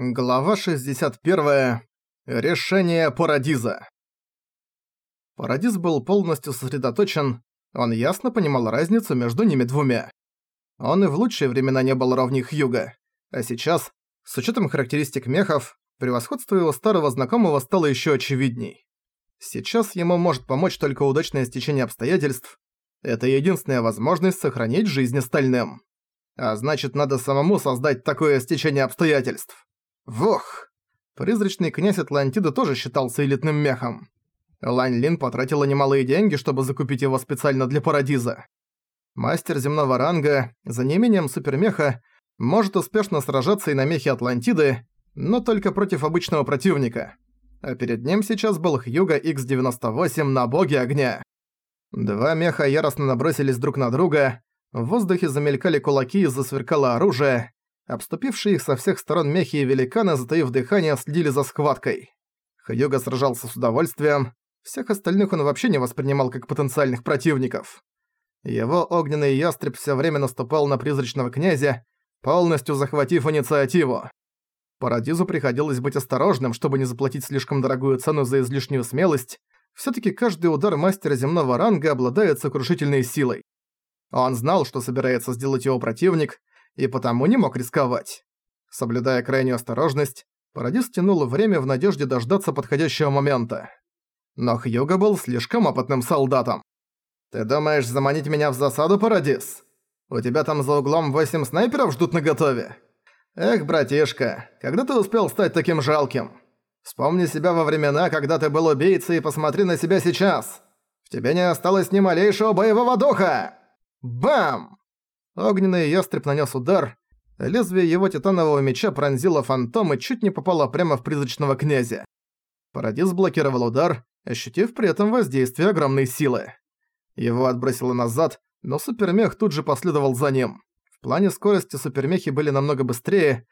Глава 61. Решение Парадиза. Парадиз был полностью сосредоточен, он ясно понимал разницу между ними двумя. Он и в лучшие времена не был ровней Хьюга, а сейчас, с учетом характеристик мехов, превосходство его старого знакомого стало еще очевидней. Сейчас ему может помочь только удачное стечение обстоятельств. Это единственная возможность сохранить жизнь остальным. А значит, надо самому создать такое стечение обстоятельств. Вох! Призрачный князь Атлантиды тоже считался элитным мехом. Лань Лин потратила немалые деньги, чтобы закупить его специально для Парадиза. Мастер земного ранга, за неимением супермеха, может успешно сражаться и на мехе Атлантиды, но только против обычного противника. А перед ним сейчас был Хьюга X98 на боге огня. Два меха яростно набросились друг на друга, в воздухе замелькали кулаки и засверкало оружие, Обступившие их со всех сторон мехи и великаны, затаив дыхание, следили за схваткой. Хьюга сражался с удовольствием, всех остальных он вообще не воспринимал как потенциальных противников. Его огненный ястреб все время наступал на призрачного князя, полностью захватив инициативу. Парадизу приходилось быть осторожным, чтобы не заплатить слишком дорогую цену за излишнюю смелость. все таки каждый удар мастера земного ранга обладает сокрушительной силой. Он знал, что собирается сделать его противник, и потому не мог рисковать. Соблюдая крайнюю осторожность, Парадис тянул время в надежде дождаться подходящего момента. Но Хьюго был слишком опытным солдатом. «Ты думаешь заманить меня в засаду, Парадис? У тебя там за углом восемь снайперов ждут наготове? Эх, братишка, когда ты успел стать таким жалким? Вспомни себя во времена, когда ты был убийцей, и посмотри на себя сейчас. В тебе не осталось ни малейшего боевого духа! Бам!» Огненный ястреб нанес удар. Лезвие его титанового меча пронзило фантом и чуть не попало прямо в призрачного князя. Парадис блокировал удар, ощутив при этом воздействие огромной силы. Его отбросило назад, но супермех тут же последовал за ним. В плане скорости супермехи были намного быстрее,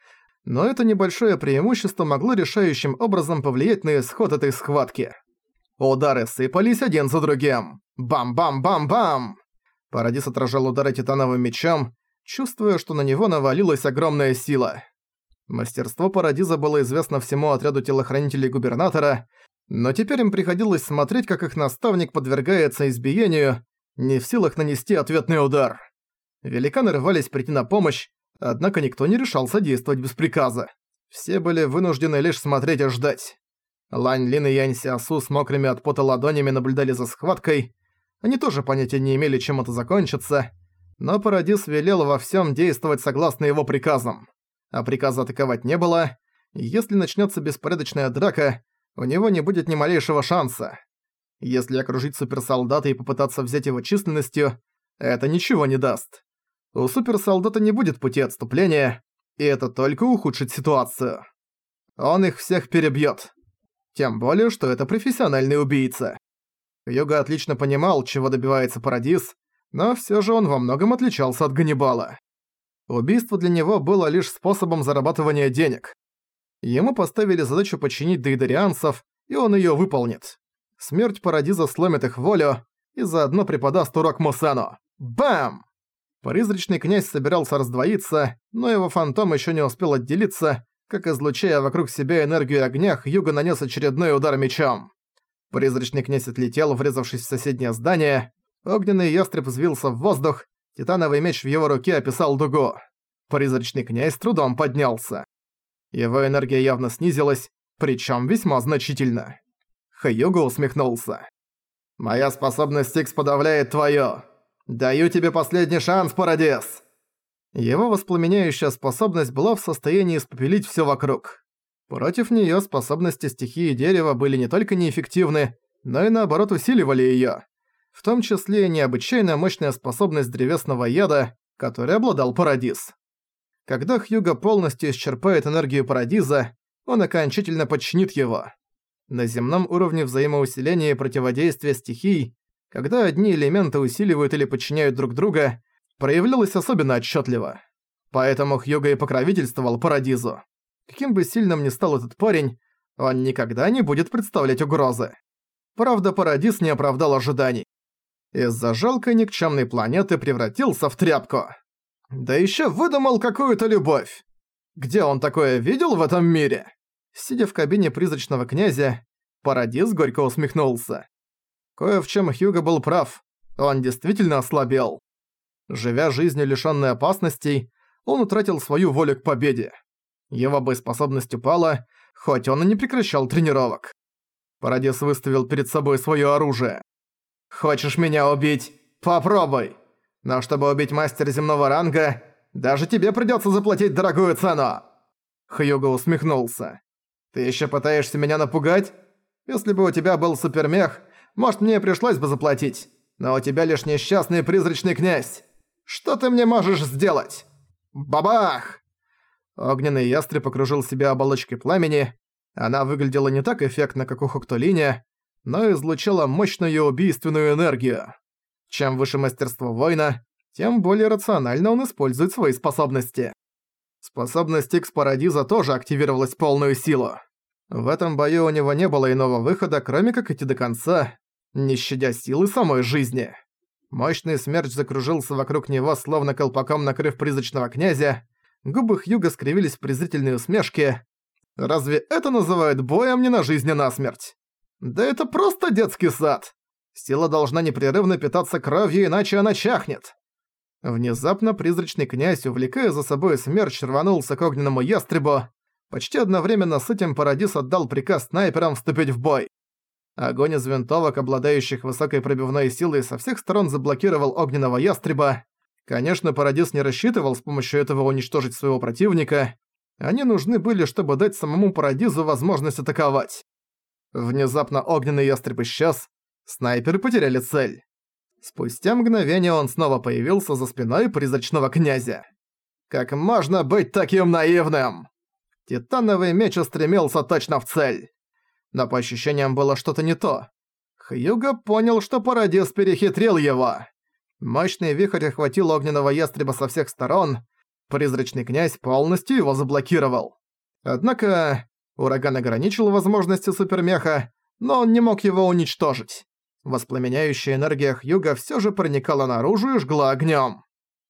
но это небольшое преимущество могло решающим образом повлиять на исход этой схватки. Удары сыпались один за другим. Бам-бам-бам-бам! Парадис отражал удары титановым мечом, чувствуя, что на него навалилась огромная сила. Мастерство Парадиза было известно всему отряду телохранителей губернатора, но теперь им приходилось смотреть, как их наставник подвергается избиению, не в силах нанести ответный удар. Великаны рвались прийти на помощь, однако никто не решался действовать без приказа. Все были вынуждены лишь смотреть и ждать. Лань Лин и Янь Сиасу с мокрыми от пота ладонями наблюдали за схваткой, они тоже понятия не имели, чем это закончится, но Парадис велел во всем действовать согласно его приказам. А приказа атаковать не было, если начнется беспорядочная драка, у него не будет ни малейшего шанса. Если окружить суперсолдата и попытаться взять его численностью, это ничего не даст. У суперсолдата не будет пути отступления, и это только ухудшит ситуацию. Он их всех перебьет. Тем более, что это профессиональный убийца. Юга отлично понимал, чего добивается Парадис, но всё же он во многом отличался от Ганнибала. Убийство для него было лишь способом зарабатывания денег. Ему поставили задачу починить дейдарианцев, и он её выполнит. Смерть Парадиза сломит их волю и заодно преподаст урок Мусану. Бам! Призрачный князь собирался раздвоиться, но его фантом ещё не успел отделиться, как излучая вокруг себя энергию огня, Юга нанес очередной удар мечом. Призрачный князь отлетел, врезавшись в соседнее здание. Огненный ястреб взвился в воздух. Титановый меч в его руке описал дугу. Призрачный князь трудом поднялся. Его энергия явно снизилась, причем весьма значительно. Хаюга усмехнулся. «Моя способность Икс подавляет твою. Даю тебе последний шанс, Парадес!» Его воспламеняющая способность была в состоянии испепелить все вокруг. Против неё способности стихии дерева были не только неэффективны, но и наоборот усиливали её. В том числе и необычайно мощная способность древесного яда, которой обладал Парадиз. Когда Хьюга полностью исчерпает энергию Парадиза, он окончательно подчинит его. На земном уровне взаимоусиления и противодействия стихий, когда одни элементы усиливают или подчиняют друг друга, проявлялось особенно отчетливо. Поэтому Хьюга и покровительствовал Парадизу. Каким бы сильным ни стал этот парень, он никогда не будет представлять угрозы. Правда, Парадис не оправдал ожиданий. Из-за жалкой никчемной планеты превратился в тряпку. Да ещё выдумал какую-то любовь. Где он такое видел в этом мире? Сидя в кабине призрачного князя, Парадис горько усмехнулся. Кое в чем Хьюго был прав. Он действительно ослабел. Живя жизнью лишённой опасностей, он утратил свою волю к победе. Его боеспособность упала, хоть он и не прекращал тренировок. Парадис выставил перед собой своё оружие. «Хочешь меня убить? Попробуй! Но чтобы убить мастера земного ранга, даже тебе придётся заплатить дорогую цену!» Хьюго усмехнулся. «Ты ещё пытаешься меня напугать? Если бы у тебя был супермех, может, мне пришлось бы заплатить. Но у тебя лишь несчастный призрачный князь. Что ты мне можешь сделать? Бабах!» Огненный ястреб окружил себя оболочкой пламени. Она выглядела не так эффектно, как у Хоктолиня, но излучала мощную убийственную энергию. Чем выше мастерство воина, тем более рационально он использует свои способности. Способность Икс-Парадиза тоже активировалась полную силу. В этом бою у него не было иного выхода, кроме как идти до конца, не щадя силы самой жизни. Мощный смерч закружился вокруг него, словно колпаком накрыв призрачного князя. Губы Хьюга скривились в презрительной усмешке. Разве это называют боем не на жизнь, а на смерть? Да это просто детский сад. Сила должна непрерывно питаться кровью, иначе она чахнет. Внезапно призрачный князь, увлекая за собой смерч, рванулся к огненному ястребу. Почти одновременно с этим Парадис отдал приказ снайперам вступить в бой. Огонь из винтовок, обладающих высокой пробивной силой, со всех сторон заблокировал огненного ястреба. Конечно, Парадис не рассчитывал с помощью этого уничтожить своего противника. Они нужны были, чтобы дать самому Парадизу возможность атаковать. Внезапно огненный ястреб исчез, снайперы потеряли цель. Спустя мгновение он снова появился за спиной призрачного князя. «Как можно быть таким наивным?» Титановый меч устремился точно в цель но по ощущениям было что-то не то. Хьюго понял, что Парадис перехитрил его. Мощный вихрь охватил огненного ястреба со всех сторон, призрачный князь полностью его заблокировал. Однако ураган ограничил возможности супермеха, но он не мог его уничтожить. Воспламеняющая энергия Хьюга всё же проникала наружу и жгла огнём.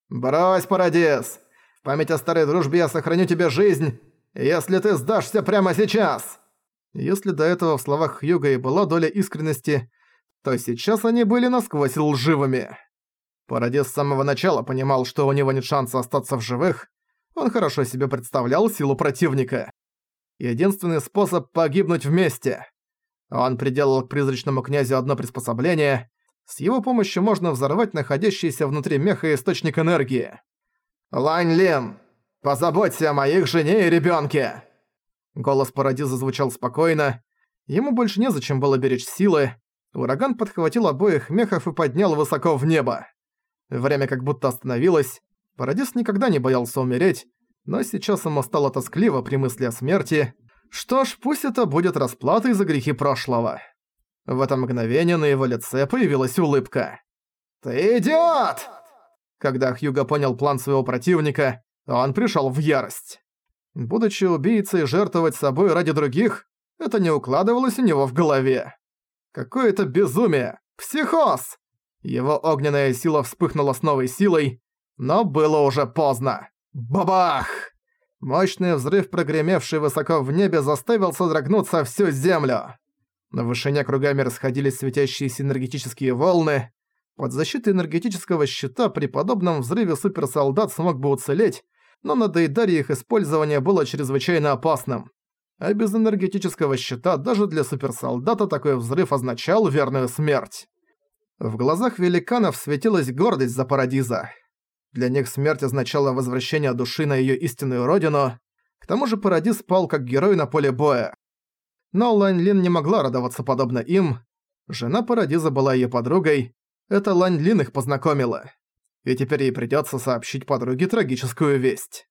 «Брось, Парадис! В память о старой дружбе я сохраню тебе жизнь, если ты сдашься прямо сейчас!» Если до этого в словах Хьюга и была доля искренности, то сейчас они были насквозь лживыми. Парадис с самого начала понимал, что у него нет шанса остаться в живых, он хорошо себе представлял силу противника. Единственный способ погибнуть вместе. Он приделал к призрачному князю одно приспособление. С его помощью можно взорвать находящийся внутри меха источник энергии. «Лань Лин, позаботься о моих жене и ребёнке!» Голос Парадиза звучал спокойно. Ему больше незачем было беречь силы. Ураган подхватил обоих мехов и поднял высоко в небо. Время как будто остановилось. Парадиз никогда не боялся умереть, но сейчас ему стало тоскливо при мысли о смерти. Что ж, пусть это будет расплатой за грехи прошлого. В это мгновение на его лице появилась улыбка. «Ты идиот!» Когда Хьюго понял план своего противника, он пришел в ярость. Будучи убийцей, жертвовать собой ради других – это не укладывалось у него в голове. Какое-то безумие! Психоз! Его огненная сила вспыхнула с новой силой, но было уже поздно. Бабах! Мощный взрыв, прогремевший высоко в небе, заставил содрогнуться всю землю. На вышине кругами расходились светящиеся энергетические волны. Под защитой энергетического щита при подобном взрыве суперсолдат смог бы уцелеть, но на Дейдаре их использование было чрезвычайно опасным. А без энергетического щита даже для суперсолдата такой взрыв означал верную смерть. В глазах великанов светилась гордость за Парадиза. Для них смерть означала возвращение души на её истинную родину. К тому же Парадиз пал как герой на поле боя. Но Лань Лин не могла радоваться подобно им. Жена Парадиза была её подругой. Это Лань Лин их познакомила и теперь ей придётся сообщить подруге трагическую весть.